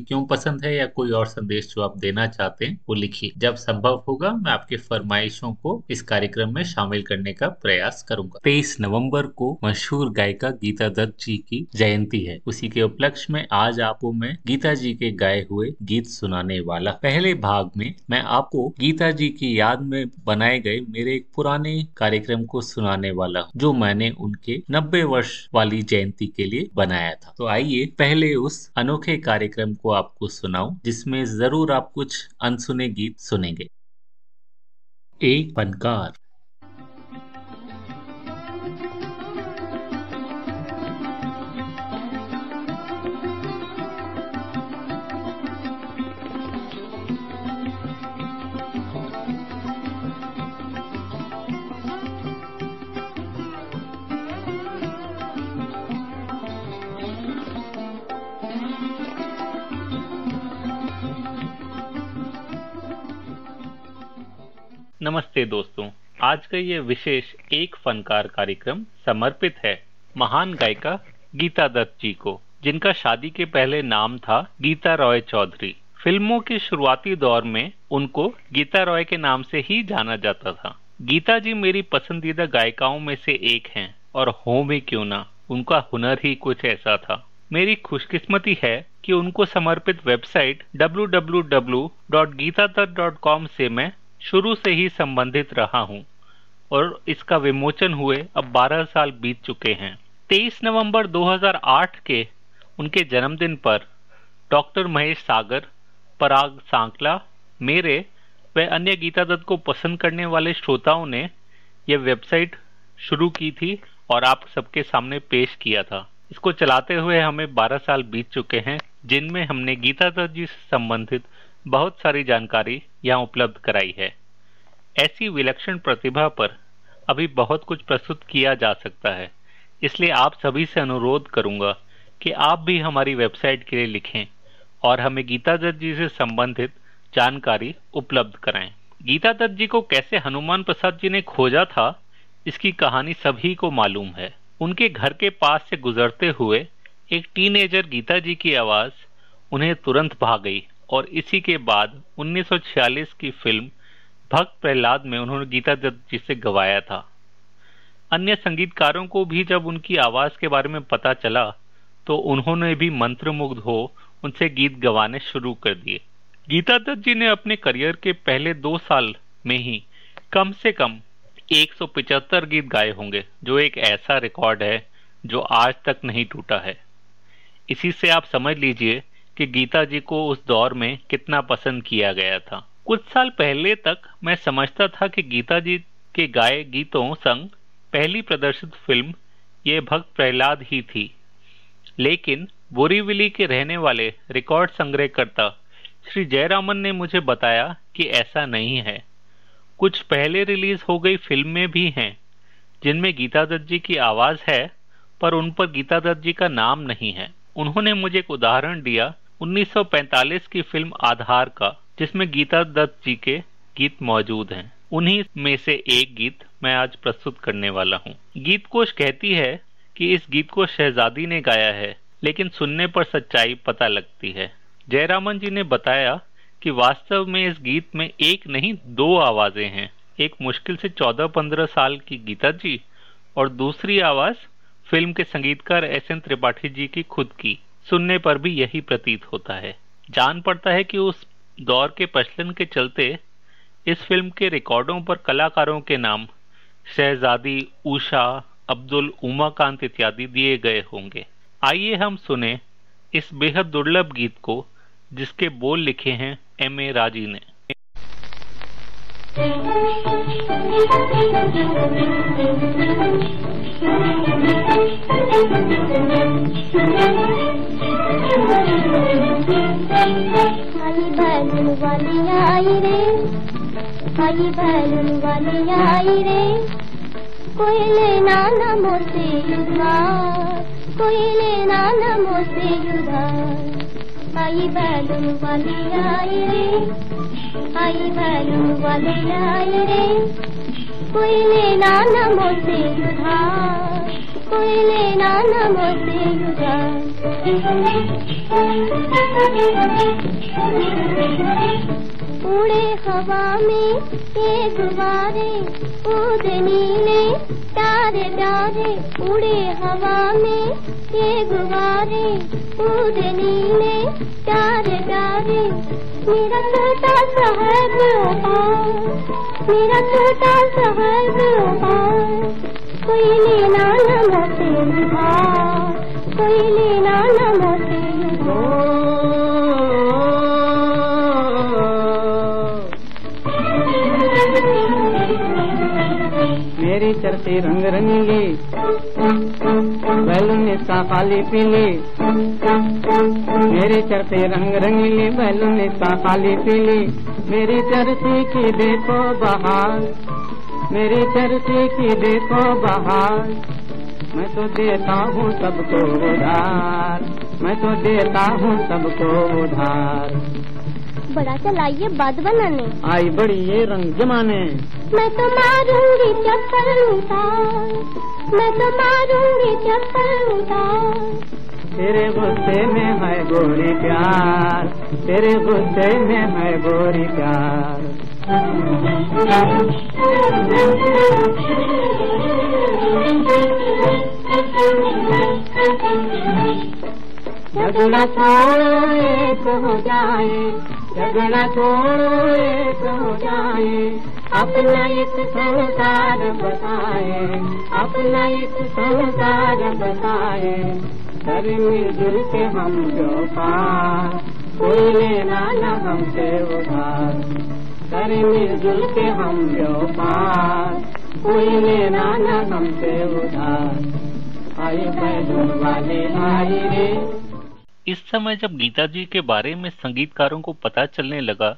क्यों पसंद है या कोई और संदेश जो आप देना चाहते हैं, वो लिखिए। जब संभव होगा, मैं आपके फरमाइशों को इस कार्यक्रम में शामिल करने का प्रयास करूँगा। तेईस नवंबर को मशहूर गायिका गीता दत्त जी की जयंती है। उसी के उपलक्ष्य में आज आपको मैं गीता जी के गाए हुए गीत सुनाने वाला। पहले भाग में मैं आपको गीता जी की याद में बनाए गए मेरे एक पुराने कार्यक्रम को सुनाने वाला जो मैंने उनके नब्बे वर्ष वाली जयंती के लिए बनाया था। तो आइए पहले उस अनोखे कार्यक्रम कार्यक्रम आपको सुनाऊं जिसमें ज़रूर आप कुछ अनसुने गीत सुनेंगे। एक फनकार नमस्ते दोस्तों, आज का ये विशेष एक फनकार कार्यक्रम समर्पित है महान गायिका गीता दत्त जी को, जिनका शादी के पहले नाम था गीता रॉय चौधरी। फ़िल्मों के शुरुआती दौर में उनको गीता रॉय के नाम से ही जाना जाता था। गीता जी मेरी पसंदीदा गायिकाओं में से एक हैं, और हो भी क्यों ना, उनका हुनर ही कुछ ऐसा था। मेरी खुशकिस्मती है कि उनको समर्पित वेबसाइट www.geetadatt.com से मैं शुरू से ही संबंधित रहा हूँ और इसका विमोचन हुए अब 12 साल बीत चुके हैं। 23 नवंबर 2008 के उनके जन्मदिन पर डॉक्टर महेश सागर, पराग सांकला, मेरे व अन्य गीता दत्त को पसंद करने वाले श्रोताओं ने यह वेबसाइट शुरू की थी और आप सबके सामने पेश किया था। इसको चलाते हुए हमें 12 साल बीत चुके हैं, जिनमें हमने गीता दत्त जी से संबंधित बहुत सारी जानकारी यहाँ उपलब्ध कराई है। ऐसी विलक्षण प्रतिभा पर अभी बहुत कुछ प्रस्तुत किया जा सकता है। इसलिए आप सभी से अनुरोध करूँगा कि आप भी हमारी वेबसाइट के लिए लिखें और हमें गीता दत्त जी से संबंधित जानकारी उपलब्ध कराएँ। गीता दत्त जी को कैसे हनुमान प्रसाद जी ने खोजा था, इसकी कहानी सभी को मालूम है। उनके घर के पास से गुजरते हुए एक टीनेजर गीता जी की आवाज़ उन्हें तुरंत भाग गई। और इसी के बाद 1946 की फ़िल्म भक्त प्रहलाद में उन्होंने गीता दत्त जी से गवाया था। अन्य संगीतकारों को भी जब उनकी आवाज़ के बारे में पता चला तो उन्होंने भी मंत्रमुग्ध हो उनसे गीत गवाने शुरू कर दिए। गीता दत्त जी ने अपने करियर के पहले दो साल में ही कम से कम 175 गीत गाए होंगे, जो एक ऐसा रिकॉर्ड है जो आज तक नहीं टूटा है। इसी से आप समझ लीजिए कि गीता जी को उस दौर में कितना पसंद किया गया था। कुछ साल पहले तक मैं समझता था कि गीता जी के गाए गीतों संग पहली प्रदर्शित फ़िल्म ये भक्त प्रहलाद ही थी। लेकिन बोरीविली के रहने वाले रिकॉर्ड संग्रहकर्ता श्री जयरामन ने मुझे बताया कि ऐसा नहीं है। कुछ पहले रिलीज़ हो गई फ़िल्में भी हैं, जिनमें गीता दत्त जी की आवाज़ है, पर उन पर गीता दत्त जी का नाम नहीं है। उन्होंने मुझे एक उदाहरण दिया 1945 की फ़िल्म आधार का, जिसमें गीता दत्त जी के गीत मौजूद हैं। उन्हीं में से एक गीत मैं आज प्रस्तुत करने वाला हूँ। गीत कोश कहती है कि इस गीत को शहजादी ने गाया है, लेकिन सुनने पर सच्चाई पता लगती है। जयरामन जी ने बताया कि वास्तव में इस गीत में एक नहीं, दो आवाज़ें हैं। एक मुश्किल से 14-15 साल की गीता जी, और दूसरी आवाज़ फ़िल्म के संगीतकार एस एन त्रिपाठी जी की खुद की। सुनने पर भी यही प्रतीत होता है। जान पड़ता है कि उस दौर के प्रचलन के चलते इस फ़िल्म के रिकॉर्डों पर कलाकारों के नाम शहजादी, उषा, अब्दुल, उमाकांत इत्यादि दिए गए होंगे। आइए हम सुने इस बेहद दुर्लभ गीत को, जिसके बोल लिखे हैं एम ए राज़ी ने। बैलून वाली आई रे आई बैलून वाली आई रे कोई लेना न मोसे उधार कोई लेना न मोसे उधार आई बैलून वाली आई रे आई बैलून वाली आई रे कोई लेना न मोसे उधार कोई लेना न उड़े हवा में ये गुब्बारे नीले प्यारे प्यारे। उड़े हवा में ये गुब्बारे उद नीले तारे प्यारे। मेरा छोटा शहर मेरा छोटा शहर कोई लेना न कोई लेना न मेरी चरती रंग रंगीली बैलून इसका काली पीली। मेरी चरती रंग रंगीली बैलून इसका काली पीली। मेरी चरती की देखो बहार मेरी चरती की देखो बहार। मैं तो देता हूँ सबको उधार। मैं तो देता हूँ सबको उधार। बड़ा चलाइए बात बनाने। आई बड़ी ये रंग जमाने। मैं तो मारूँगी चप्पल उतार। मैं तो मारूँगी चप्पल उतार। तेरे गुस्से में है गोरी प्यार। तेरे गुस्से में है गोरी प्यार। झगड़ा छोड़ो एक हो जाए झगड़ा छोड़ो एक हो जाए। अपना एक संसार बताए, अपना एक संसार बताए। कर मिलजुल के हम जो पार, कोई लेना न हमसे उधार। कर मिलजुल के हम जो पार कोई न हमसे उधार। आई बैलून वाले आई रे। इस समय जब गीता जी के बारे में संगीतकारों को पता चलने लगा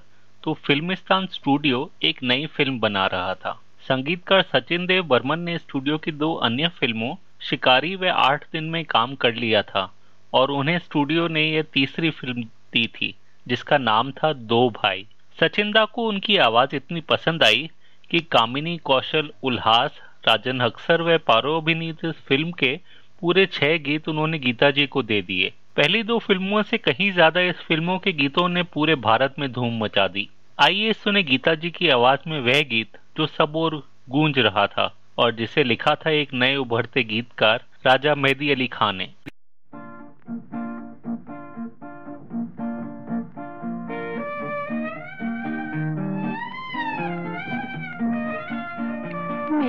तो फिल्मिस्तान स्टूडियो एक नई फ़िल्म बना रहा था। संगीतकार सचिन देव बर्मन ने स्टूडियो की दो अन्य फ़िल्मों, शिकारी व आठ दिन में काम कर लिया था, और उन्हें स्टूडियो ने यह तीसरी फ़िल्म दी थी, जिसका नाम था दो भाई। सचिंदा को उनकी आवाज़ इतनी पसंद आई कि कामिनी, कौशल, उल्हास, राजन अक्सर व पारो अभिनीत फ़िल्म के पूरे छह गीत उन्होंने गीता जी को दे दिए। पहली दो फ़िल्मों से कहीं ज़्यादा इस फ़िल्मों के गीतों ने पूरे भारत में धूम मचा दी। आइए सुने गीता जी की आवाज़ में वह गीत जो सब और गूंज रहा था और जिसे लिखा था एक नए उभरते गीतकार राजा मेहदी अली खान ने।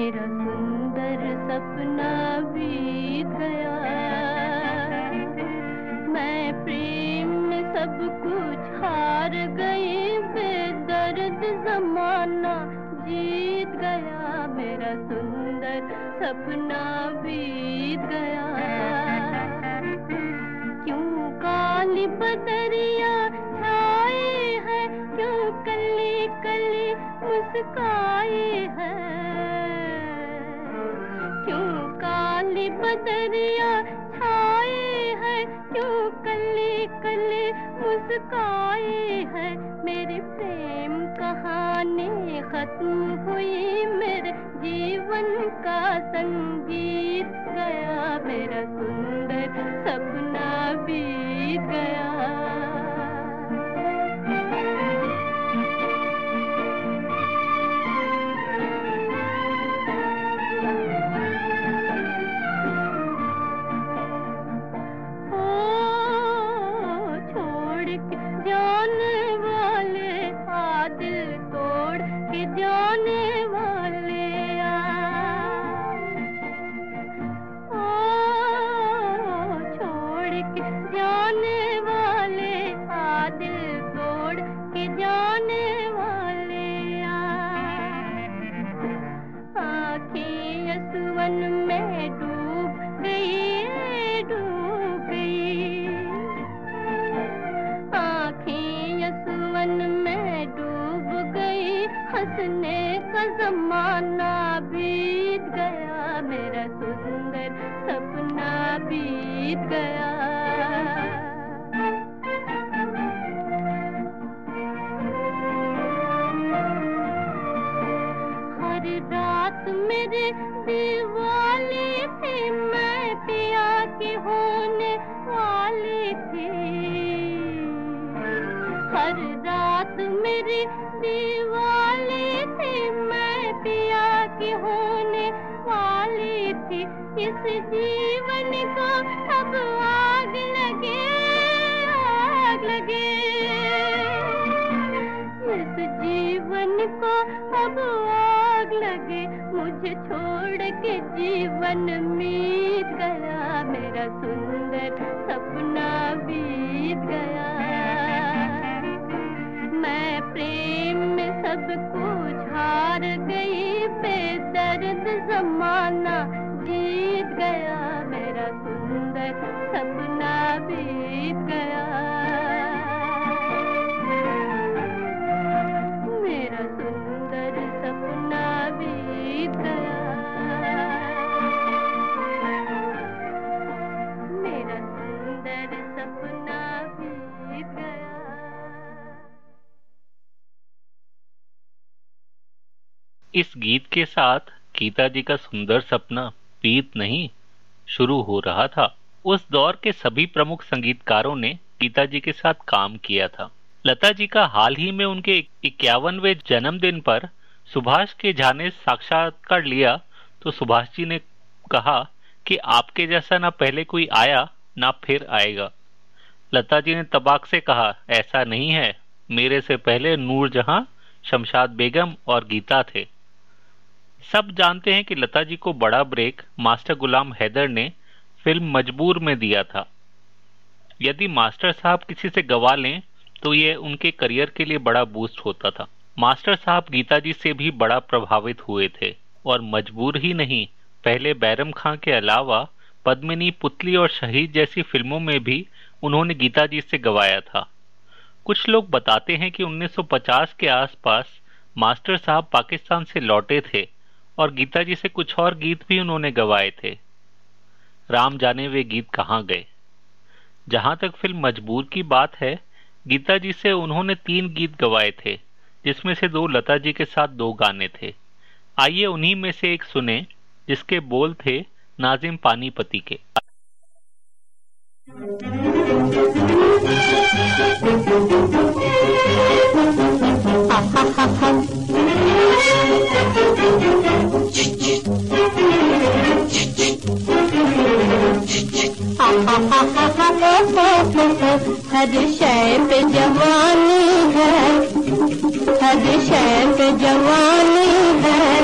मेरा सुंदर सपना बीत गया। मैं प्रेम में सब कुछ हार गई बेदर्द जमाना जीत गया। मेरा सुंदर सपना बीत गया। क्यों काली बदरिया छाए है, क्यों कली कली मुस्काए है? क्यों काली बदरिया छाए है? क्यों कली कली मुस्काए है? मेरी प्रेम कहानी खत्म हुई। मेरे जीवन का संगीत गया। मेरा सुंदर सपना बीत गया। इस गीत के साथ गीता जी का सुंदर सपना बीत नहीं शुरू हो रहा था। उस दौर के सभी प्रमुख संगीतकारों ने गीता जी के साथ काम किया था। लता जी का हाल ही में उनके इक्यावनवे जन्मदिन पर सुभाष के झा ने साक्षात्कार लिया तो सुभाष जी ने कहा कि आपके जैसा ना पहले कोई आया, ना फिर आएगा। लता जी ने तबाक से कहा, ऐसा नहीं है। मेरे से पहले नूरजहां, शमशाद बेगम और गीता थे। सब जानते हैं कि लता जी को बड़ा ब्रेक मास्टर गुलाम हैदर ने फ़िल्म मजबूर में दिया था। यदि मास्टर साहब किसी से गवा लें तो ये उनके करियर के लिए बड़ा बूस्ट होता था। मास्टर साहब गीता जी से भी बड़ा प्रभावित हुए थे और मजबूर ही नहीं, पहले बैरम खां के अलावा पद्मिनी, पुतली और शहीद जैसी फ़िल्मों में भी उन्होंने गीता जी से गवाया था। कुछ लोग बताते हैं कि 1950 के आसपास मास्टर साहब पाकिस्तान से लौटे थे और गीता जी से कुछ और गीत भी उन्होंने गवाए थे। राम जाने वे गीत कहाँ गए? जहाँ तक फ़िल्म मजबूर की बात है, गीता जी से उन्होंने तीन गीत गवाए थे, जिसमें से दो लता जी के साथ दो गाने थे। आइए उन्हीं में से एक सुने, जिसके बोल थे, नाजिम पानीपति के। हज शइ जवानी है हज शइ जवानी घर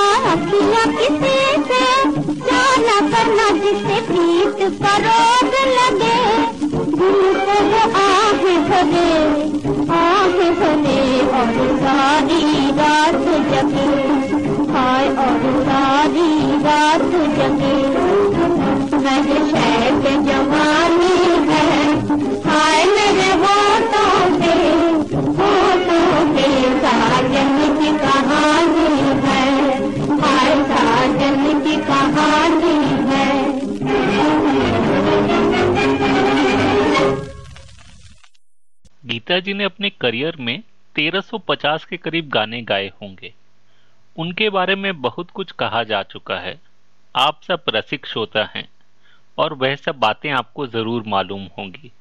जिससे प्रीत करोग लगे दिल को वो आह भरे आह भरे और सारी रात जगे। हाय और सारी रात जगे। वह शैक गीता जी ने अपने करियर में 1350 के करीब गाने गाए होंगे। उनके बारे में बहुत कुछ कहा जा चुका है। आप सब रसिक श्रोता हैं और वह सब बातें आपको ज़रूर मालूम होंगी।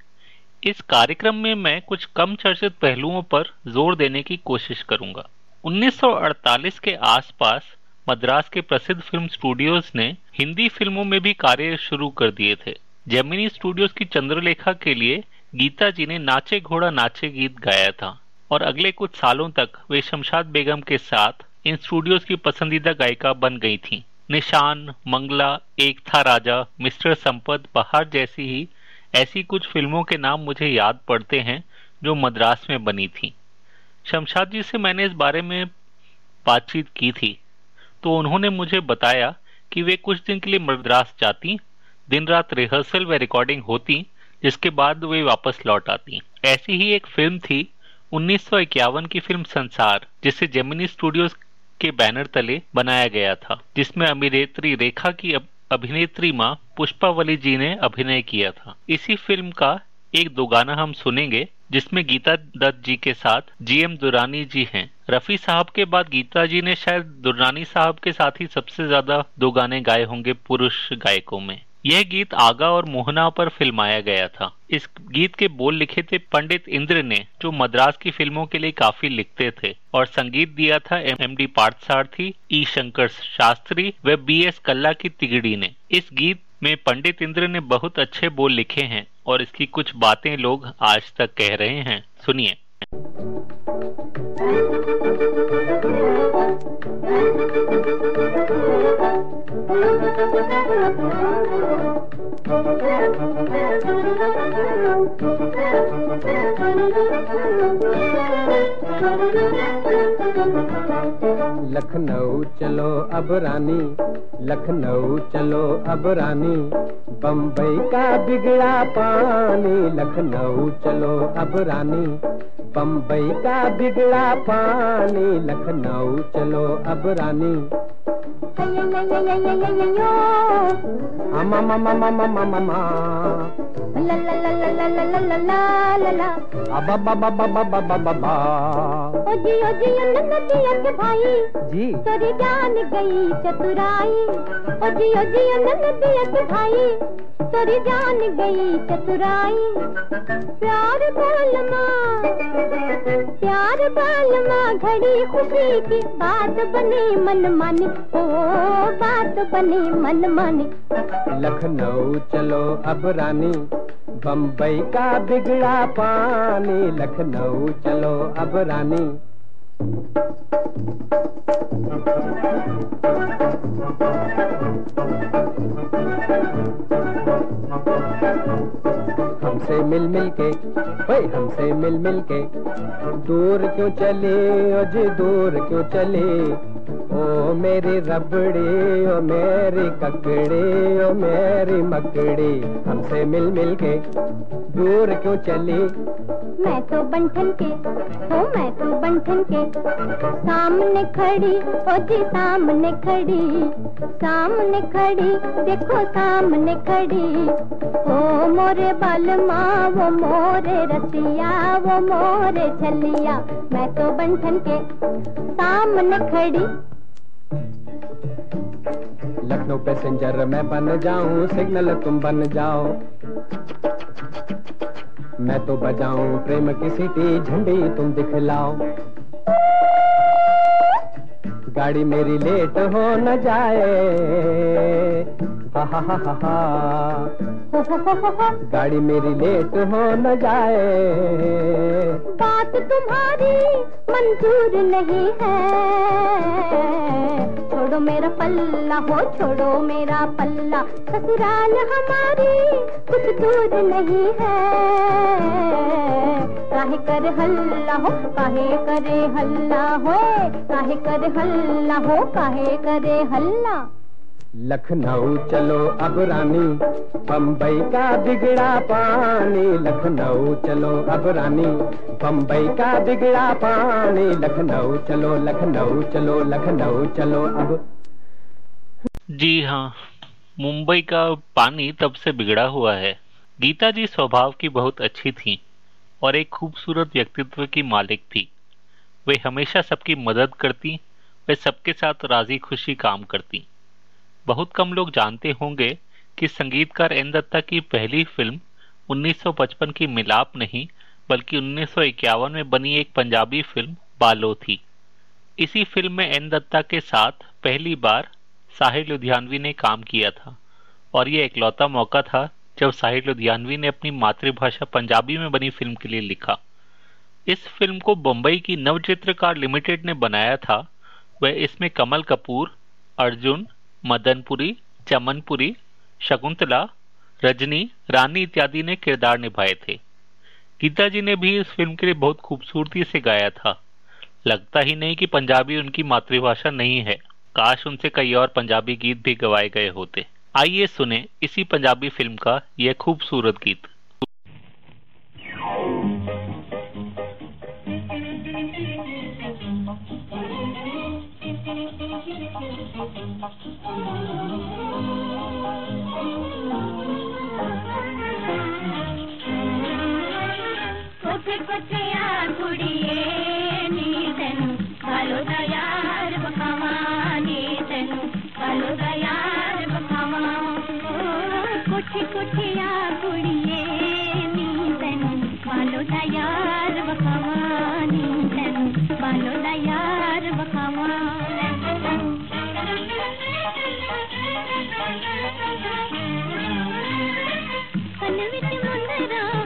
इस कार्यक्रम में मैं कुछ कम चर्चित पहलुओं पर ज़ोर देने की कोशिश करूँगा। 1948 के आसपास मद्रास के प्रसिद्ध फ़िल्म स्टूडियोज ने हिंदी फ़िल्मों में भी कार्य शुरू कर दिए थे। जेमिनी स्टूडियोज की चंद्रलेखा के लिए गीता जी ने नाचे घोड़ा नाचे गीत गाया था और अगले कुछ सालों तक वे शमशाद बेगम के साथ इन स्टूडियोज की पसंदीदा गायिका बन गई थीं। निशान, मंगला, एक था राजा, मिस्टर संपत बहार जैसी ही ऐसी कुछ फ़िल्मों के नाम मुझे याद पड़ते हैं जो मद्रास में बनी थी शमशाद जी से मैंने इस बारे में बातचीत की थी तो उन्होंने मुझे बताया कि वे कुछ दिन के लिए मद्रास जाती, दिन रात रिहर्सल व रिकॉर्डिंग होती जिसके बाद वे वापस लौट आती। ऐसी ही एक फ़िल्म थी 1951 की फ़िल्म संसार, जिसे जेमिनी स्टूडियोज के बैनर तले बनाया गया था, जिसमें अभिनेत्री रेखा की अभिनेत्री माँ पुष्पावली जी ने अभिनय किया था। इसी फ़िल्म का एक दो गाना हम सुनेंगे, जिसमें गीता दत्त जी के साथ जीएम दुरानी जी हैं। रफी साहब के बाद गीता जी ने शायद दुरानी साहब के साथ ही सबसे ज़्यादा दो गाने गाए होंगे पुरुष गायकों में। यह गीत आगा और मोहना पर फिल्माया गया था। इस गीत के बोल लिखे थे पंडित इंद्र ने, जो मद्रास की फ़िल्मों के लिए काफ़ी लिखते थे, और संगीत दिया था M D Parthasarathy E Shankar Shastri व बी एस कल्ला की तिगड़ी ने। इस गीत में पंडित इंद्र ने बहुत अच्छे बोल लिखे हैं, और इसकी कुछ बातें लोग आज तक कह रहे हैं। सुनिए। Thank you. लखनऊ चलो अब रानी, लखनऊ चलो अब रानी बम्बई का बिगड़ा पानी, लखनऊ चलो अब रानी बम्बई का बिगड़ा पानी, लखनऊ चलो अब रानी। अमा ममा ममा ममा मा ला ला ला ला ला ला ला ला ला ला अबा बा बा बा बा बा बा बा ओ जी ओ जी नदिया के भाई। जी। तेरी जान गई चतुराई। ओ जी ओ जी नदिया के भाई। तेरी जान गई चतुराई। प्यार बालमा प्यार बालमा घड़ी खुशी की बात बनी मन मानी। ओ बात बनी मन मानी। लखनऊ चलो अब रानी बम्बई का बिगड़ा पानी, लखनऊ चलो अब रानी। हमसे मिल मिल के, ओए, हमसे मिल मिल के, दूर क्यों चले, ओ जी, दूर क्यों चले? ओ मेरी रबड़ी, ओ मेरी ककड़ी, ओ मेरी मकड़ी, हमसे मिल मिल के दूर क्यों चली? मैं तो बंठन के, हो मैं तो बंठन के, सामने खड़ी, ओ जी सामने खड़ी सामने खड़ी, देखो सामने खड़ी, ओ मोरे बालमा वो मोरे रसिया वो मोरे छलिया, मैं तो बंठन के, सामने खड़ी। लखनऊ पैसेंजर, मैं बन जाऊँ, सिग्नल तुम बन जाओ। मैं तो बजाऊं, प्रेम की सीटी, झंडी तुम दिखलाओ। गाड़ी मेरी लेट हो न जाए। गाड़ी मेरी लेट हो न जाए। बात तुम्हारी मंजूर नहीं है। छोड़ो मेरा पल्ला, हो छोड़ो मेरा पल्ला। ससुराल हमारी कुछ दूर नहीं है। काहे कर हल्ला हो, काहे करे हल्ला हो, काहे कर हल्ला हो काहे करे हल्ला? लखनऊ चलो अब रानी बम्बई का बिगड़ा पानी। लखनऊ चलो अब रानी बम्बई का बिगड़ा पानी। लखनऊ चलो लखनऊ चलो लखनऊ चलो अब। जी हाँ मुंबई का पानी तब से बिगड़ा हुआ है। गीता जी स्वभाव की बहुत अच्छी थी और एक खूबसूरत व्यक्तित्व की मालिक थी। वे हमेशा सबकी मदद करती वे सबके साथ राज़ी खुशी काम करती। बहुत कम लोग जानते होंगे कि संगीतकार एन दत्ता की पहली फ़िल्म 1955 की मिलाप नहीं, बल्कि 1951 में बनी एक पंजाबी फ़िल्म, बालो थी। इसी फ़िल्म में एन दत्ता के साथ पहली बार साहिर लुधियानवी ने काम किया था। और यह इकलौता मौका था जब साहिर लुधियानवी ने अपनी मातृभाषा पंजाबी में बनी फ़िल्म के लिए लिखा। इस फ़िल्म को बम्बई की नवचित्रकार लिमिटेड ने बनाया था वह इसमें कमल कपूर, अर्जुन, मदनपुरी, चमनपुरी, शकुंतला, रजनी, रानी इत्यादि ने किरदार निभाए थे। गीता जी ने भी इस फ़िल्म के लिए बहुत खूबसूरती से गाया था। लगता ही नहीं कि पंजाबी उनकी मातृभाषा नहीं है। काश उनसे कई और पंजाबी गीत भी गवाए गए होते। आइए सुने इसी पंजाबी फ़िल्म का यह खूबसूरत गीत। कुछ कुछ या कुड़िए கலவிட்டு முன்னரா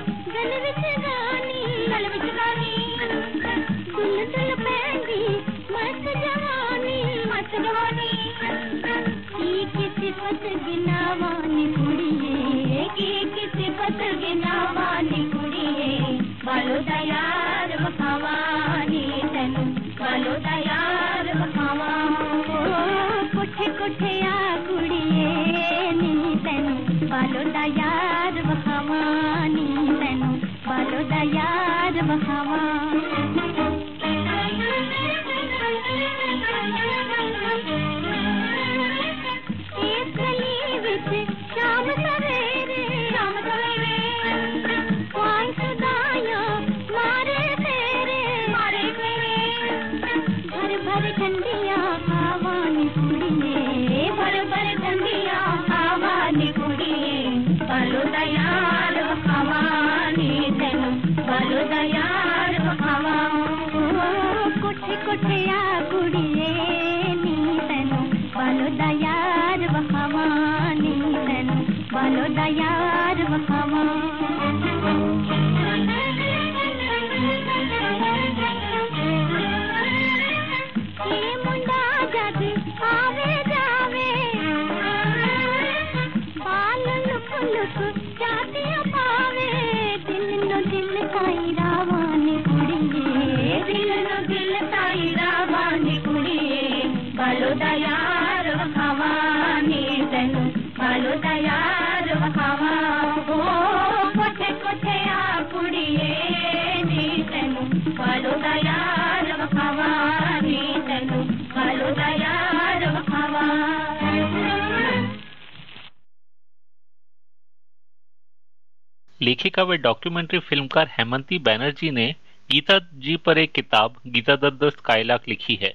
लेखिका व डॉक्यूमेंट्री फिल्मकार हेमंती बैनर्जी ने गीता जी पर एक किताब, गीता दत्त स्काईलाक लिखी है।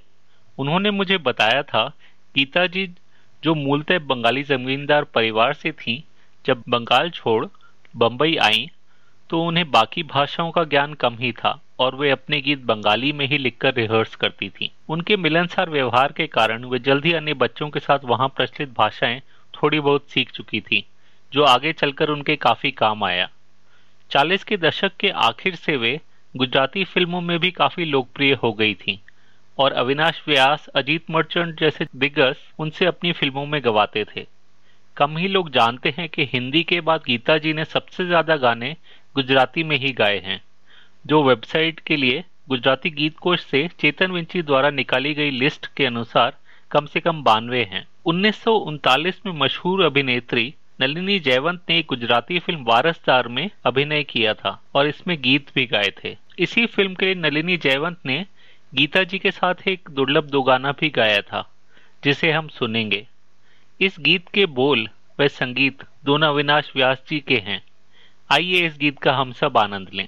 उन्होंने मुझे बताया था, गीता जी जो मूलतः बंगाली जमींदार परिवार से थीं, जब बंगाल छोड़ बंबई आईं तो उन्हें बाकी भाषाओं का ज्ञान कम ही था और वे अपने गीत बंगाली में ही लिखकर रिहर्स करती थी। उनके मिलनसार व्यवहार के कारण वे जल्द ही अन्य बच्चों के साथ वहाँ प्रचलित भाषाएँ थोड़ी बहुत सीख चुकी थी, जो आगे चलकर उनके काफ़ी काम आया। चालीस के दशक के आखिर से वे गुजराती फ़िल्मों में भी काफ़ी लोकप्रिय हो गई थी, और अविनाश व्यास, अजीत मर्चेंट जैसे दिग्गज उनसे अपनी फ़िल्मों में गवाते थे। कम ही लोग जानते हैं कि हिंदी के बाद गीता जी ने सबसे ज़्यादा गाने गुजराती में ही गाए हैं, जो वेबसाइट के लिए गुजराती गीत कोश से चेतन विंची द्वारा निकाली गई लिस्ट के अनुसार कम से कम बानवे हैं। उन्नीस सौ उनतालीस में मशहूर अभिनेत्री नलिनी जयवंत ने गुजराती फ़िल्म वारसदार में अभिनय किया था और इसमें गीत भी गाए थे। इसी फ़िल्म के लिए नलिनी जयवंत ने गीता जी के साथ एक दुर्लभ दो गाना भी गाया था, जिसे हम सुनेंगे। इस गीत के बोल व संगीत दोनों अविनाश व्यास जी के हैं। आइए इस गीत का हम सब आनंद लें।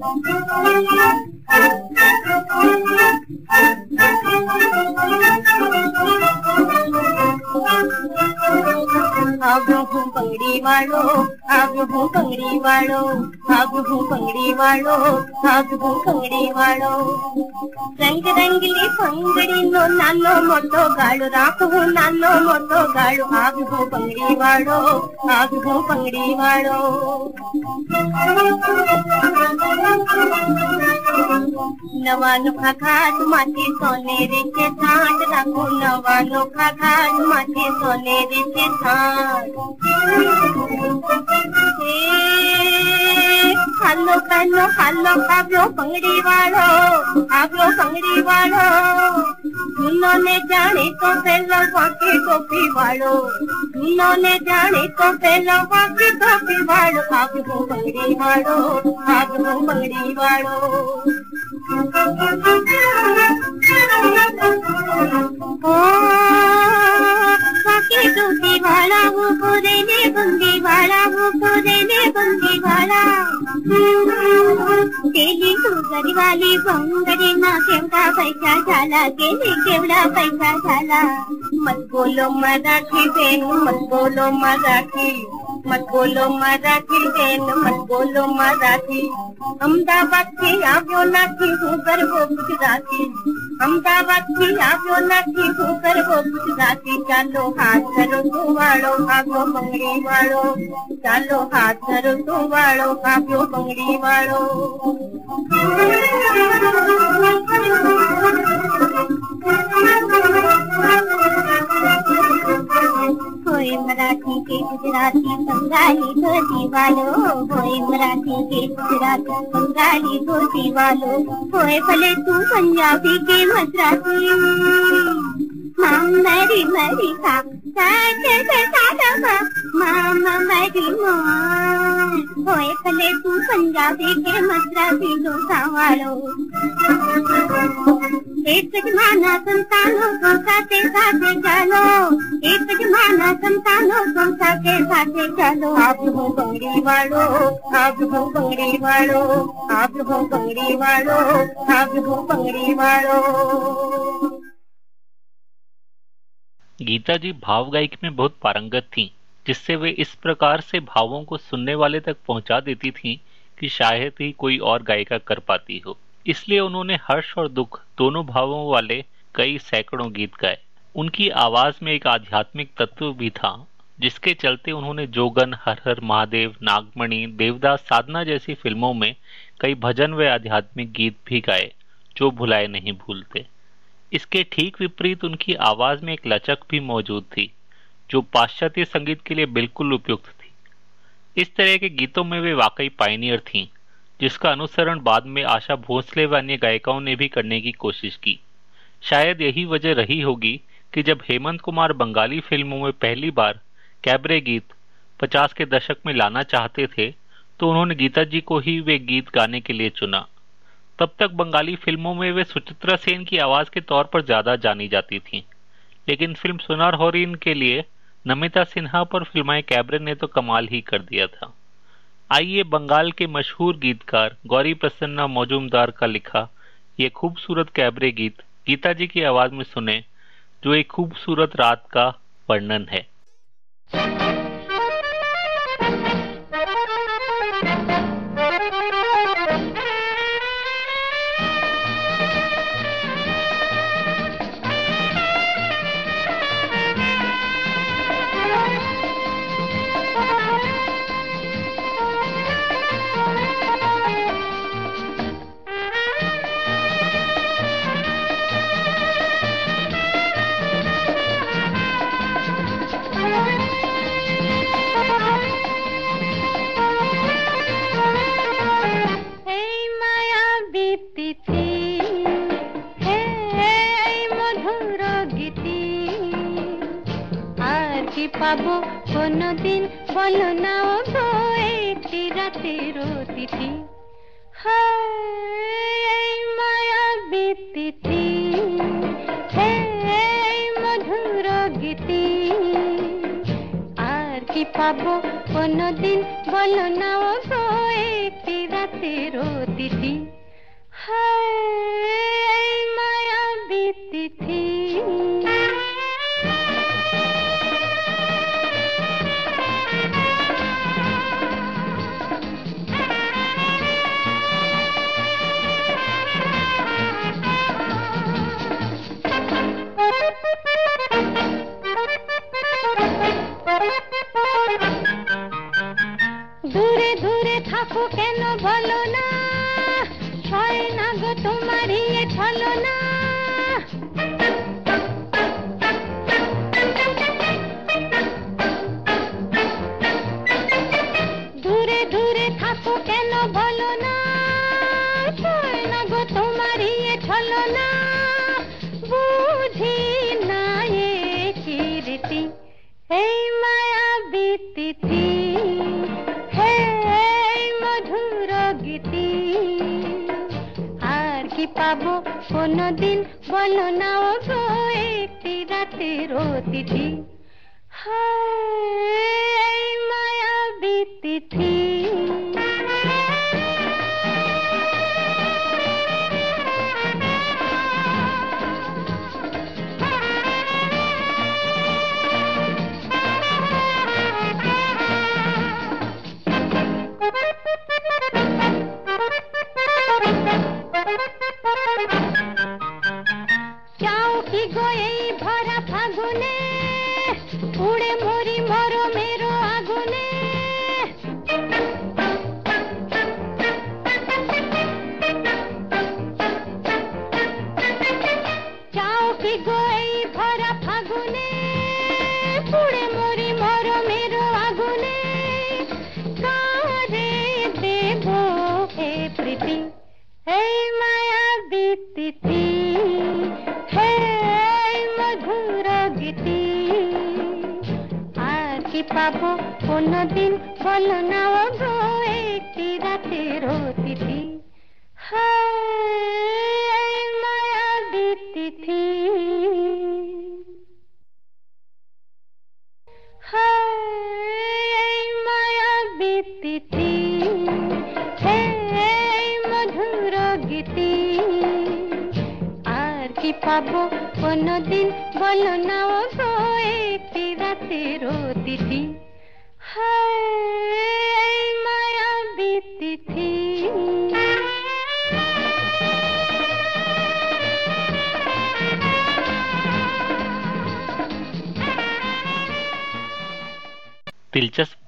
Thank you. પંગડી વાળો આગવું પંગડી વાળો આગવું પંગડી વાળો આગવું પંગડી વાળો રંગ રંગલી પંગડી નો નાનો મોટો ગાળો રાખવું નાનો મોટો ગાળો આગવું પંગડી વાળો આગવું પંગડી વાળો નવા નોખા ઘાટ માથે સોનેરી છે ઠાંડ રાખો નવા નોખા que solé de empezar. हलो कनो हलो आगरो पंगड़ी वालो आगरो पंगड़ी वालो झूनो ने जाने तो पहलो वाके टोपी वालो झूनो ने जाने तो पहलो वाके टोपी वालो आगरो पंगड़ी वालो आगरो पंगड़ी वालो ओ टोपी वाला वो पुरेने बंदी वाला वो पुरेने बंदी वाला गेली सुगरी वाली बंगडी ना केवढा पैसा झाला गेली केवढा पैसा झाला मत बोलो मराठी बेन मत बोलो मराठी मत बोलो मराठी बेन मत बोलो मराठी अहमदाबाद થી આવ્યો નથી હું કરવો ગુજરાતી અમદાવાદ થી આવ્યો નથી હું કરવો ગુજરાતી ચાલો હાથ કરો તું વાળો આવ્યો બંગડી વાળો ચાલો હાથ કરો તું વાળો આવ્યો બંગડી વાળો कोई मराठी के गुजराती बंगाली धोती वालो कोई मराठी के गुजराती बंगाली धोती वालो कोई भले तू पंजाबी के मद्रासी होए भले तू पंजाबी के मद्रासी डोसा वालो एक जमाना संतानों को साथे साथे चलो एक जमाना संतानों को साथे साथे चलो आप हो बंगड़ी वालो आप हो बंगड़ी वालो आप हो बंगड़ी वालो आप हो बंगड़ी वालो गीता जी भाव गायकी में बहुत पारंगत थीं, जिससे वे इस प्रकार से भावों को सुनने वाले तक पहुँचा देती थीं कि शायद ही कोई और गायिका कर पाती हो। इसलिए उन्होंने हर्ष और दुख दोनों भावों वाले कई सैकड़ों गीत गाए। उनकी आवाज़ में एक आध्यात्मिक तत्व भी था जिसके चलते उन्होंने जोगन हर हर महादेव नागमणि देवदास साधना जैसी फ़िल्मों में कई भजन व आध्यात्मिक गीत भी गाए जो भुलाए नहीं भूलते। इसके ठीक विपरीत उनकी आवाज़ में एक लचक भी मौजूद थी, जो पाश्चात्य संगीत के लिए बिल्कुल उपयुक्त थी। इस तरह के गीतों में वे वाकई पाइनियर थीं, जिसका अनुसरण बाद में आशा भोसले व अन्य गायिकाओं ने भी करने की कोशिश की। शायद यही वजह रही होगी कि जब हेमंत कुमार बंगाली फ़िल्मों में पहली बार कैबरे गीत 50 के दशक में लाना चाहते थे तो उन्होंने गीता जी को ही वे गीत गाने के लिए चुना। तब तक बंगाली फ़िल्मों में वे सुचित्रा सेन की आवाज़ के तौर पर ज़्यादा जानी जाती थीं। लेकिन फ़िल्म सुनार होरिन के लिए नमिता सिन्हा पर फिल्माए कैबरे ने तो कमाल ही कर दिया था। आइए बंगाल के मशहूर गीतकार गौरी प्रसन्ना मौजूमदार का लिखा ये खूबसूरत कैबरे गीत गीता जी की आवाज़ में सुने, जो एक खूबसूरत रात का वर्णन है।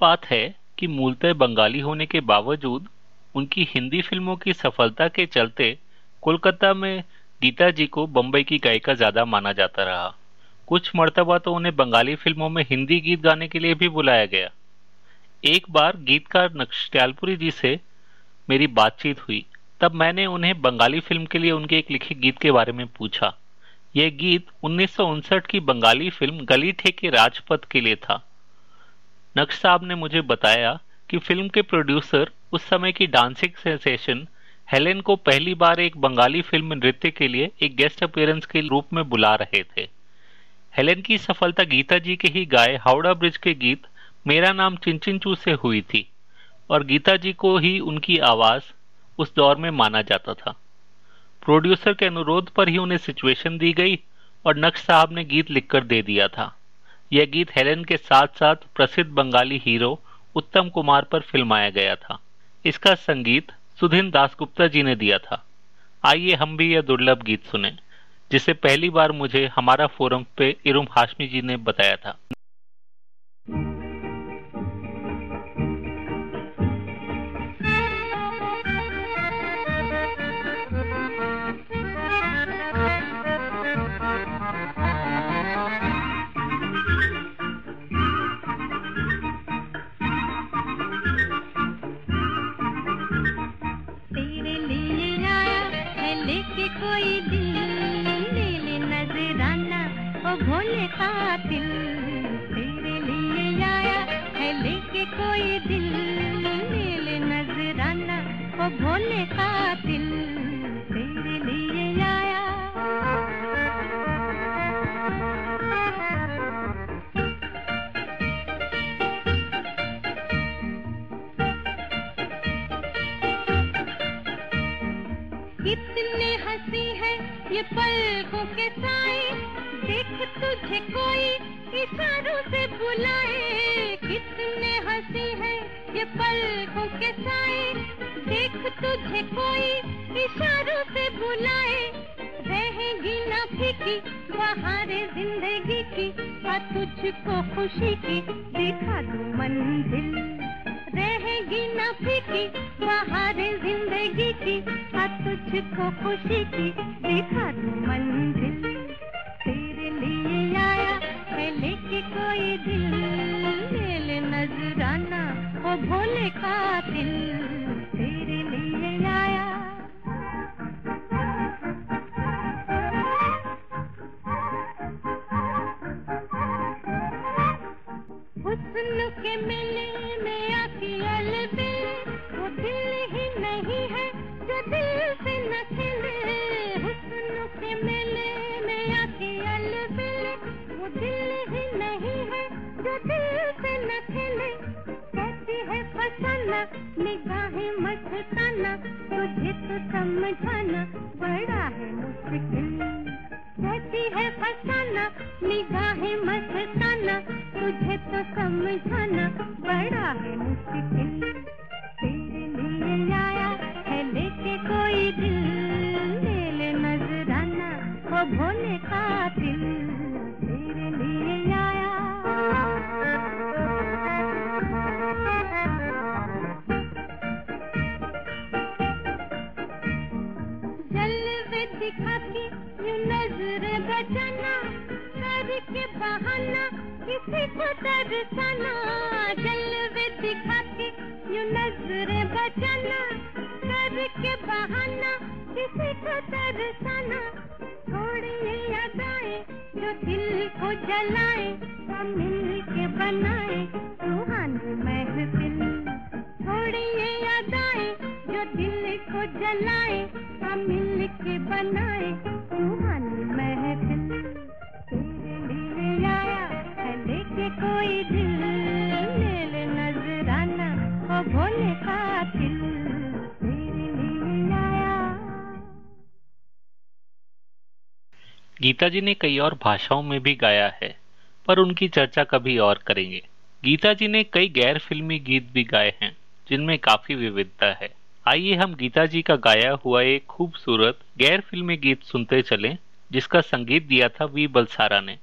बात है कि मूलतः बंगाली होने के बावजूद उनकी हिंदी फ़िल्मों की सफलता के चलते कोलकाता में गीता जी को बम्बई की गायिका ज़्यादा माना जाता रहा। कुछ मर्तबा तो उन्हें बंगाली फ़िल्मों में हिंदी गीत गाने के लिए भी बुलाया गया। एक बार गीतकार नक्शत्यालपुरी जी से मेरी बातचीत हुई। तब मैंने उन्हें बंगाली फ़िल्म के लिए उनके एक लिखे गीत के बारे में पूछा। यह गीत उन्नीस सौ उनसठ की बंगाली फ़िल्म गली ठेके राजपथ के लिए था। नक्श साहब ने मुझे बताया कि फ़िल्म के प्रोड्यूसर उस समय की डांसिंग सेंसेशन, हेलेन को पहली बार एक बंगाली फ़िल्म नृत्य के लिए एक गेस्ट अपियरेंस के रूप में बुला रहे थे। हेलेन की सफलता गीता जी के ही गाय हावड़ा ब्रिज के गीत मेरा नाम चिंचिंचू से हुई थी और गीता जी को ही उनकी आवाज़ उस दौर में माना जाता था। प्रोड्यूसर के अनुरोध पर ही उन्हें सिचुएशन दी गई और नक्श साहब ने गीत लिखकर दे दिया था। यह गीत हेलेन के साथ साथ प्रसिद्ध बंगाली हीरो उत्तम कुमार पर फिल्माया गया था। इसका संगीत सुधीन दासगुप्ता जी ने दिया था। आइए हम भी यह दुर्लभ गीत सुने, जिसे पहली बार मुझे हमारा फोरम पे इरुम हाशमी जी ने बताया था। भोले का दिल तेरे लिए आया है लेके कोई दिल। नील नजराना वो भोले दिल तेरे लिए आया। इतने हँसी है ये पलकों के साई तुझे कोई इशारों से बुलाए। कितने हँसी है ये पलकों के साए। देख तुझे कोई इशारों से बुलाए। रहेगी ना फीकी बहारे ज़िंदगी की, और तुझको खुशी की देखा दू मंजिल। रहेगी न फीकी बहारे ज़िंदगी की, और तुझको खुशी की देखा दू मंजिल। खोए दिल मिल नजराना ओ भोले कातिल तेरे लिए आया। के मिले जाना निगाहें मचकाना तुझे तो समझाना बड़ा है मुश्किल। रहती है फसाना, निगाहें मचकाना तुझे तो समझाना बड़ा है मुश्किल। तेरे लिए आया है लेके कोई दिल ले ले नजराना वो भोले का दिल दिखाती के नज़र बचाना करके बहाना, किसी को तरसाना जलवे नज़र बचाना करके बहाना, किसी को थोड़ी अदाए जो दिल को जलाए मिल के बनाए सुहानी महफिल। थोड़ी अदाए जो दिल को जलाए के बनाए रूहानी महफिल तेरे लिए आया है लेके कोई दिल ले ले नजराना ओ भोले का दिल गीता जी ने कई और भाषाओं में भी गाया है, पर उनकी चर्चा कभी और करेंगे। गीता जी ने कई गैर फिल्मी गीत भी गाए हैं, जिनमें काफ़ी विविधता है। आइए हम गीता जी का गाया हुआ एक खूबसूरत गैर फिल्मी गीत सुनते चलें, जिसका संगीत दिया था वी बलसारा ने।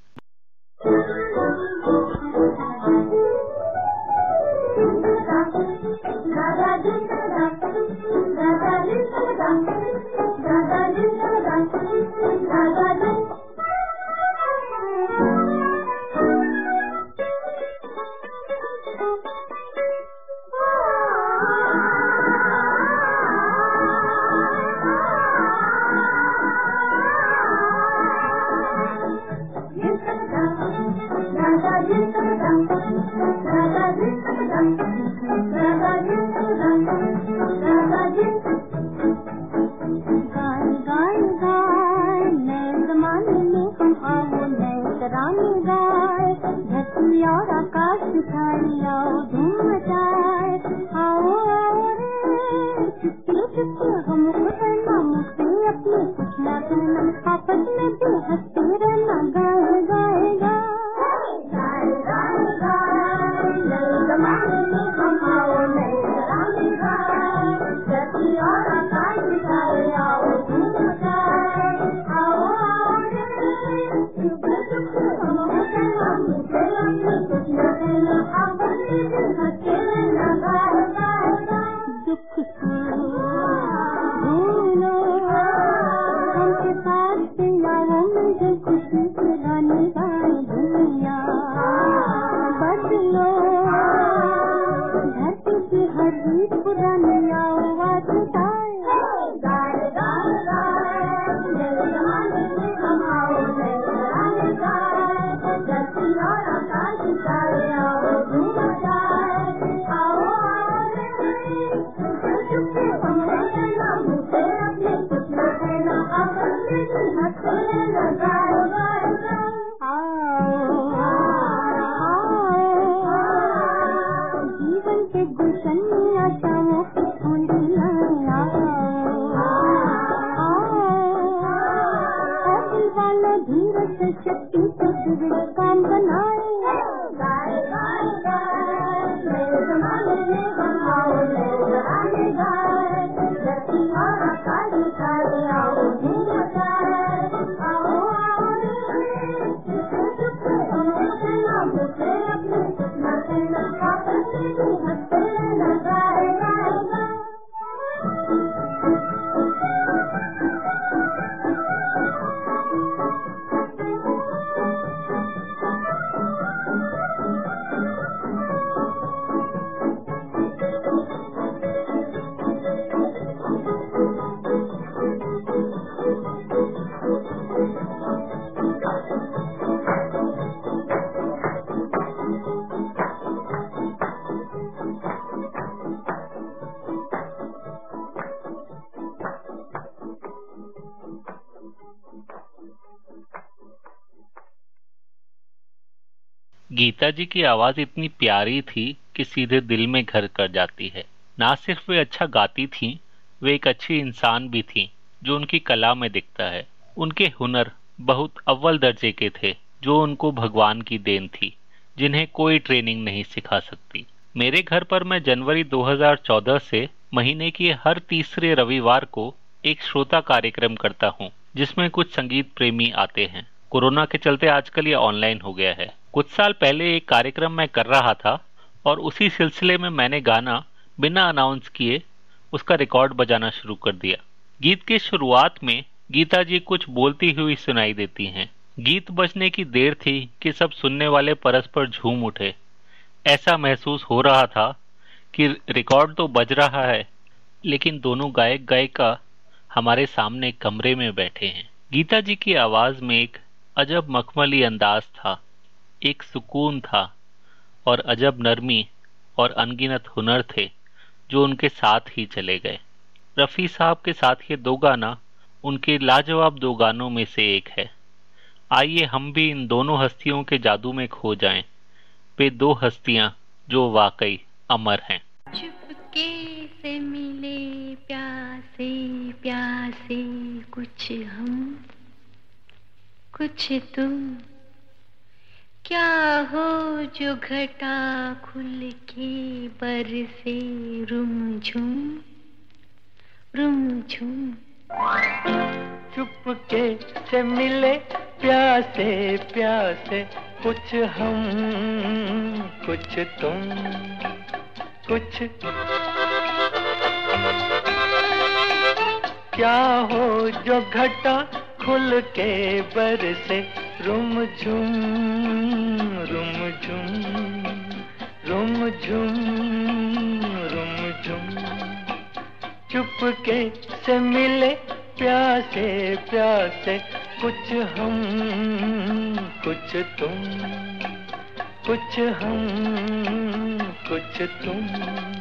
गीता जी की आवाज़ इतनी प्यारी थी कि सीधे दिल में घर कर जाती है। ना सिर्फ़ वे अच्छा गाती थीं, वे एक अच्छी इंसान भी थीं, जो उनकी कला में दिखता है। उनके हुनर बहुत अव्वल दर्जे के थे जो उनको भगवान की देन थी जिन्हें कोई ट्रेनिंग नहीं सिखा सकती। मेरे घर पर मैं जनवरी 2014 से महीने के हर तीसरे रविवार को एक श्रोता कार्यक्रम करता हूँ। जिसमें कुछ संगीत प्रेमी आते हैं। कोरोना के चलते आजकल ये ऑनलाइन हो गया है। कुछ साल पहले एक कार्यक्रम मैं कर रहा था और उसी सिलसिले में मैंने गाना बिना अनाउंस किए उसका रिकॉर्ड बजाना शुरू कर दिया। गीत की शुरुआत में गीता जी कुछ बोलती हुई सुनाई देती हैं। गीत बजने की देर थी कि सब सुनने वाले परस्पर झूम उठे। ऐसा महसूस हो रहा था कि रिकॉर्ड तो बज रहा है, लेकिन दोनों गायक गायिका हमारे सामने कमरे में बैठे हैं। गीता जी की आवाज़ में एक अजब मखमली अंदाज था, एक सुकून था, और अजब नरमी और अनगिनत हुनर थे जो उनके साथ ही चले गए। रफ़ी साहब के साथ ये दो गाना, उनके लाजवाब दो गानों में से एक है। आइए हम भी इन दोनों हस्तियों के जादू में खो जाएँ। वे दो हस्तियाँ जो वाकई अमर हैं। चुपके से मिले, प्यासे प्यासे कुछ हम, कुछ तुम। क्या हो जो घटा खुल के बरसे रुम झुम रुम झुम। चुपके से मिले, प्यासे प्यासे कुछ हम, कुछ तुम, कुछ क्या हो जो घटा खुल के बरसे रुम झुम रुम झुम रुम झुम रुम झुम। चुपके से मिले प्यासे प्यासे कुछ हम, कुछ तुम, कुछ हम, कुछ तुम।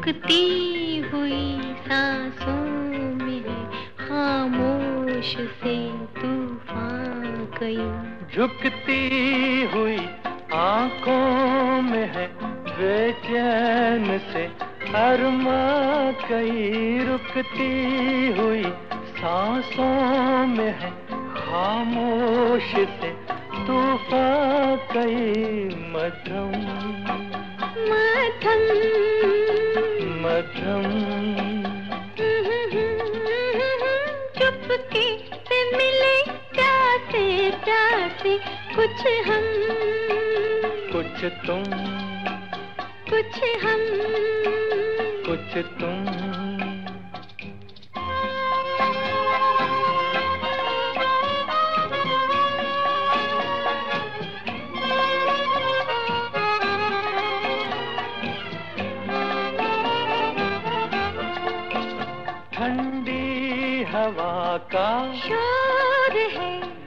रुकती हुई सांसों में खामोश से तूफ़ान कई झुकती हुई आँखों में है बेचैन से अरमा कई रुकती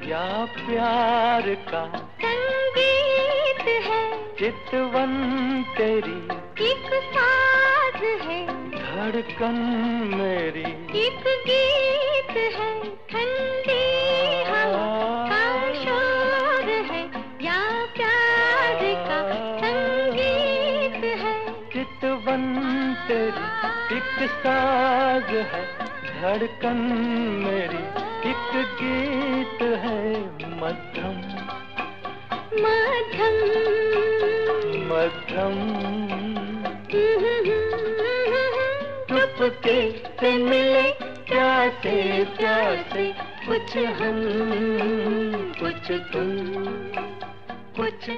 है या प्यार का संगीत है। चितवन तेरी एक साज है। धड़कन मेरी एक गीत है। ठंडी हवा का शोर है। या प्यार का संगीत है। चितवन तेरी एक साज है। धड़कन मेरी एक गीत है मध्यम। मधम मध्यम। चुपके से मिले प्यासे प्यासे कुछ हम कुछ तुम। कुछ।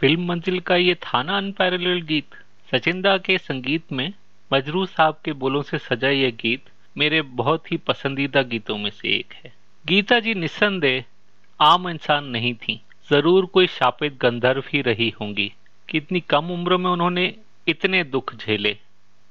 फ़िल्म मंजिल का ये था ना अनपैरेलल गीत सचिंदा के संगीत में मजरू साहब के बोलों से सजा यह गीत मेरे बहुत ही पसंदीदा गीतों में से एक है। गीता जी निस्संदेह आम इंसान नहीं थी। ज़रूर कोई शापित गंधर्व ही रही होंगी। कितनी कम उम्र में उन्होंने इतने दुख झेले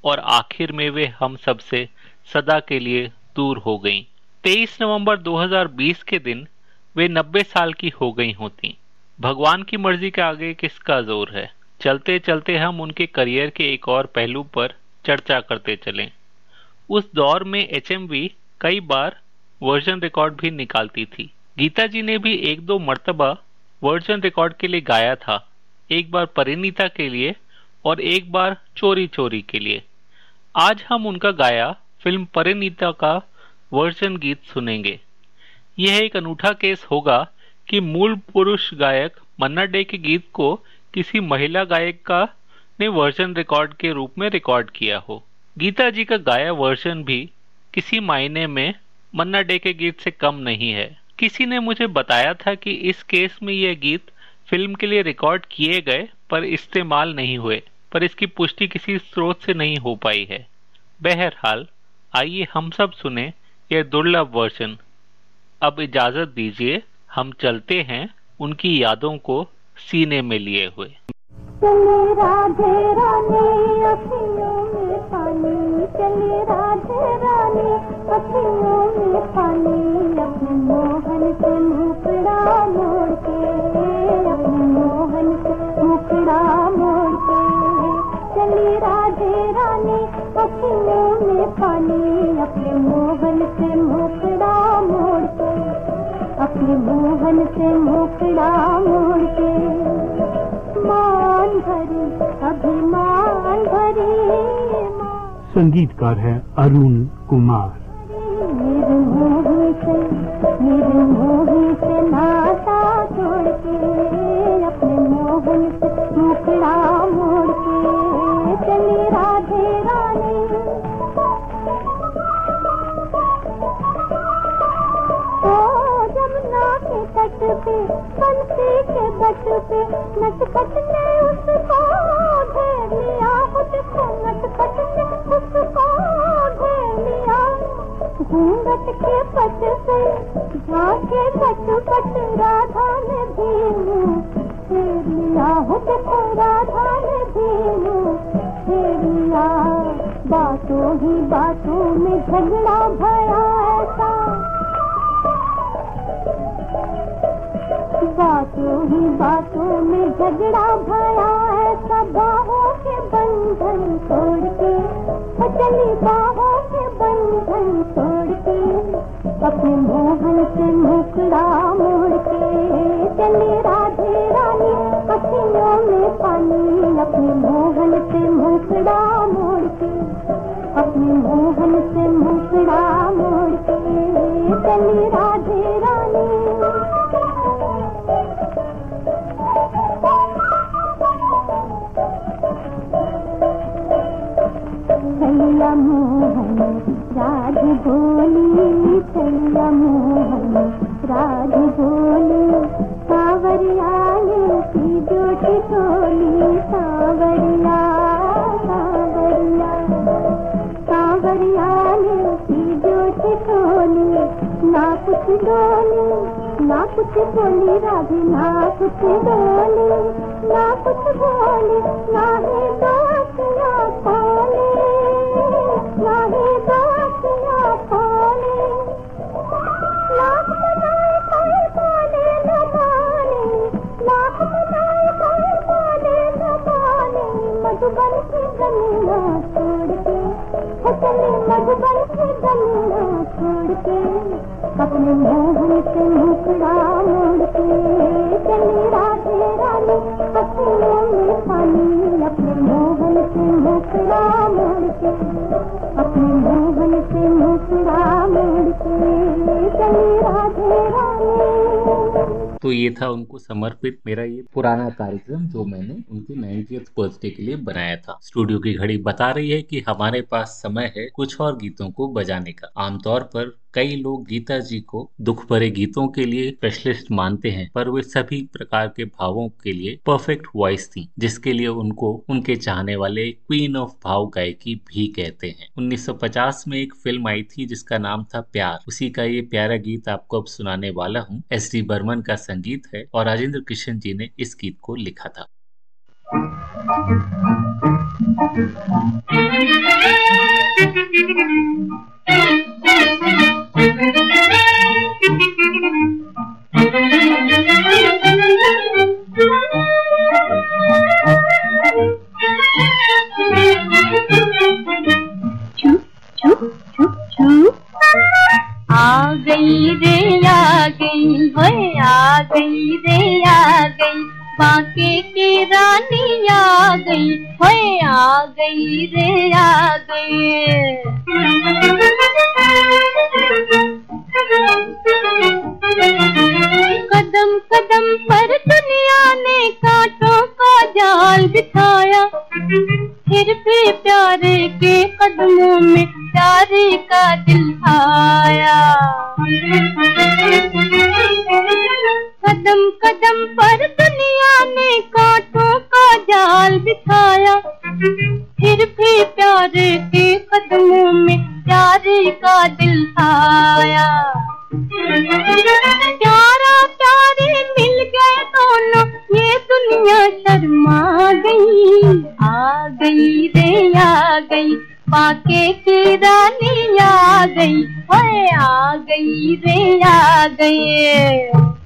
और आखिर में वे हम सबसे सदा के लिए दूर हो गईं। 23 नवंबर 2020 के दिन वे 90 साल की हो गई होती। भगवान की मर्ज़ी के आगे किसका ज़ोर है? चलते चलते हम उनके करियर के एक और पहलू पर चर्चा करते चलें। उस दौर में एच कई बार वर्जन रिकॉर्ड भी निकालती थी। गीता जी ने भी एक दो मर्तबा वर्जन रिकॉर्ड के लिए गाया था। एक बार परिणीता के लिए और एक बार चोरी चोरी के लिए। आज हम उनका गाया, फ़िल्म परिणीता का वर्जन गीत सुनेंगे। यह एक अनूठा केस होगा कि मूल पुरुष गायक मन्ना डे के गीत को किसी महिला गायक का ने वर्जन रिकॉर्ड के रूप में रिकॉर्ड किया हो। गीता जी का गाया वर्जन भी किसी मायने में मन्ना डे के गीत से कम नहीं है। किसी ने मुझे बताया था कि इस केस में यह गीत फ़िल्म के लिए रिकॉर्ड किए गए, पर इस्तेमाल नहीं हुए, पर इसकी पुष्टि किसी स्रोत से नहीं हो पाई है। बहरहाल, आइए हम सब सुने यह दुर्लभ वर्जन अब इजाज़त दीजिए, हम चलते हैं उनकी यादों को सीने में लिए हुए। रानी अखियों में राधे रानी अखियों में पानी अपने मोहन से मुकड़ा मोड़ के अपने मोहन से मुकड़ा मोड़ के चली राधे रानी अखियों में पानी अपने मोहन से मुकड़ा मोड़ के। अपने मोहन से मुकड़ा मोड़ के मान भरी अभिमान भरी संगीतकार है अरुण कुमार। पे बंसी के पे उसको घूंघट के पट पे झाके पट पट राधा ने भीमू घेर लिया उसको राधा ने भीमू घेर बातों ही बातों में झगड़ा भरा ऐसा। बातों ही बातों में झगड़ा भया ऐसा, बाहों के बंधन तोड़ के चली बाहों के मोहन से मुकड़ा मोड़ के रानी पसीनों में पानी अपने मोहन से मुकड़ा मोड़ के अपने मोहन से मुकड़ा मोड़ कुछ डोली। उनको समर्पित मेरा ये पुराना कार्यक्रम जो मैंने उनके नाइन्टी बर्थडे के लिए बनाया था। स्टूडियो की घड़ी बता रही है कि हमारे पास समय है कुछ और गीतों को बजाने का। आमतौर पर कई लोग गीता जी को दुख भरे गीतों के लिए स्पेशलिस्ट मानते हैं, पर वे सभी प्रकार के भावों के लिए परफेक्ट वॉइस थी, जिसके लिए उनको, उनके चाहने वाले क्वीन ऑफ़ भाव गायकी भी कहते हैं। 1950 में एक फ़िल्म आई थी, जिसका नाम था प्यार। उसी का ये प्यारा गीत आपको अब सुनाने वाला हूँ। एस डी बर्मन का संगीत है, और राजेंद्र किशन जी ने इस गीत को लिखा था। आ गई रे आ गई होए आ गई रे आ गई। बाके की रानी आ गई, होए आ गई रे, आ गई। कदम कदम पर दुनिया ने कांटों का जाल बिछाया, फिर भी प्यारे के कदमों में प्यारे का दिल आया। कदम कदम पर दुनिया ने कांटों का जाल बिछाया। फिर भी प्यारे के कदमों में प्यारे का दिल आया। प्यारा प्यारे मिल गए दोनों, ये दुनिया शर्मा गई। आ गई रे, आ गई, पाके की रानी आ गई। आ गई रे, आ गई।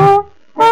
हो, हो,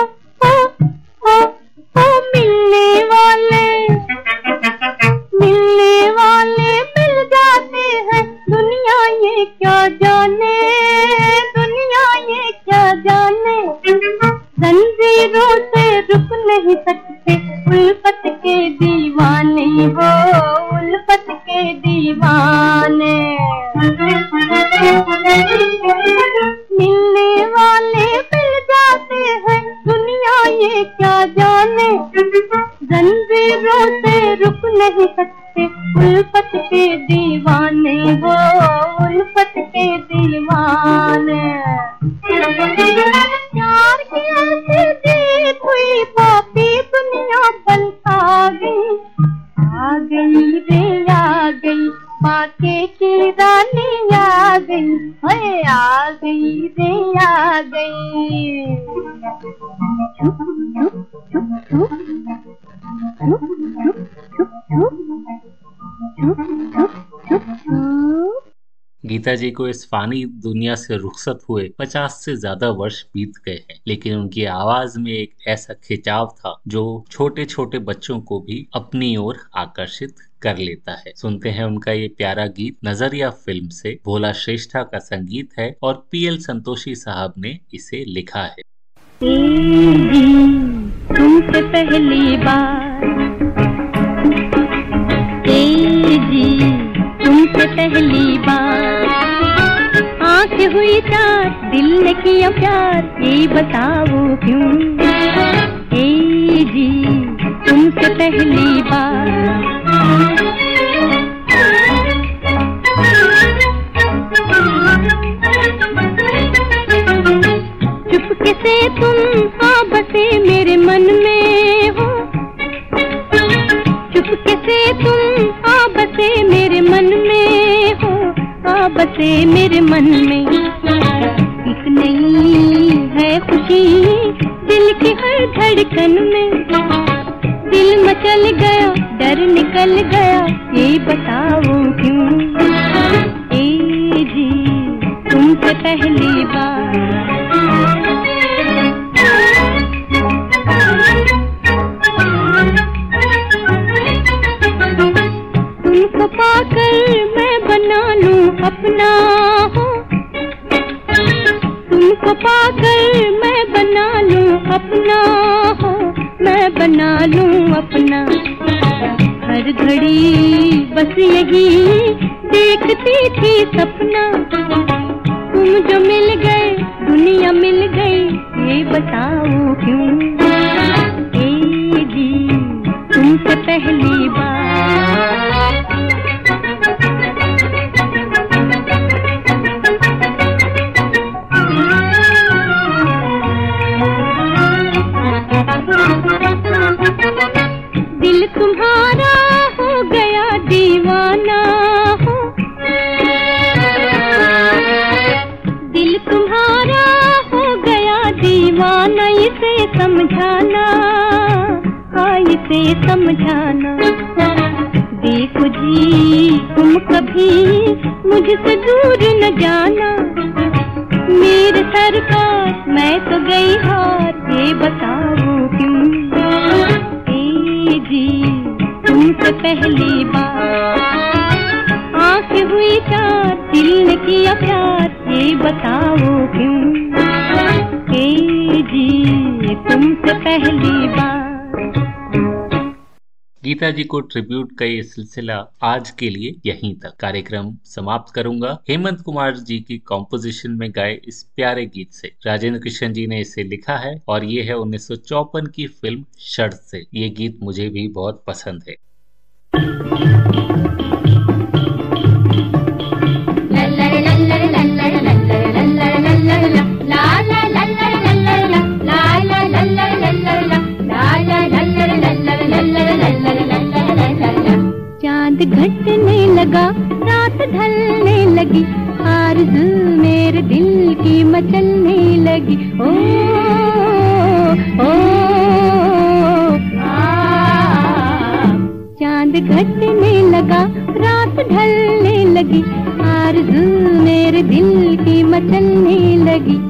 गीता जी को इस फानी दुनिया से रुखसत हुए पचास से ज़्यादा वर्ष बीत गए हैं, लेकिन उनकी आवाज़ में एक ऐसा खिंचाव था जो छोटे छोटे बच्चों को भी अपनी ओर आकर्षित कर लेता है। सुनते हैं उनका ये प्यारा गीत, नज़रिया फ़िल्म से भोला श्रेष्ठा का संगीत है और पीएल संतोषी साहब ने इसे लिखा है। पहली बार। आँख हुई चार, दिल ने किया प्यार, ये बताओ क्यों? ए जी, तुमसे पहली बार। चुपके से तुम आ बसे मेरे मन में हो। चुपके से तुम बसे मेरे मन में। एक नई है खुशी दिल की हर धड़कन में। दिल मचल गया, डर निकल गया, ये बताओ क्यों? ए जी, तुमसे पहली बार। गीता जी को ट्रिब्यूट का ये सिलसिला आज के लिए यहीं तक। कार्यक्रम समाप्त करूँगा। हेमंत कुमार जी की कॉम्पोजिशन में गाए इस प्यारे गीत से। राजेंद्र कृष्ण जी ने इसे लिखा है और ये है उन्नीस की फ़िल्म शर्त से। ये गीत मुझे भी बहुत पसंद है। चाँद घटने लगा, रात ढलने लगी, आरज़ू मेरे दिल की मचलने लगी। ओ ओ। चाँद घटने लगा, रात ढलने लगी, आरज़ू मेरे दिल की मचलने लगी।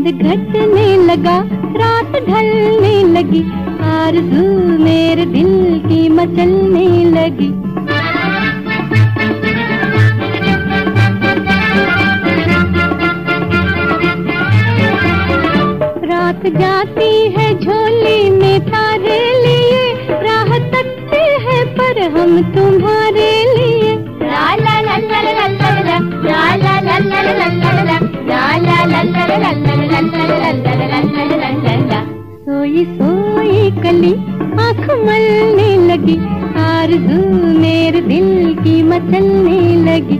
चाँद घटने लगा रात ढलने लगी आरज़ू मेरे दिल की मचलने लगी रात जाती है झोली में तारे लिए राह तकते हैं पर हम तुम्हारे लिए ला ला ला ला ला, ला, ला। कली आँख मलने लगी। आरज़ू मेरे दिल की मचलने लगी।